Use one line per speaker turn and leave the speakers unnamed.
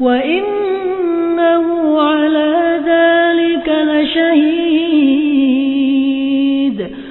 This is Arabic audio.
وإنه على ذلك لشهيد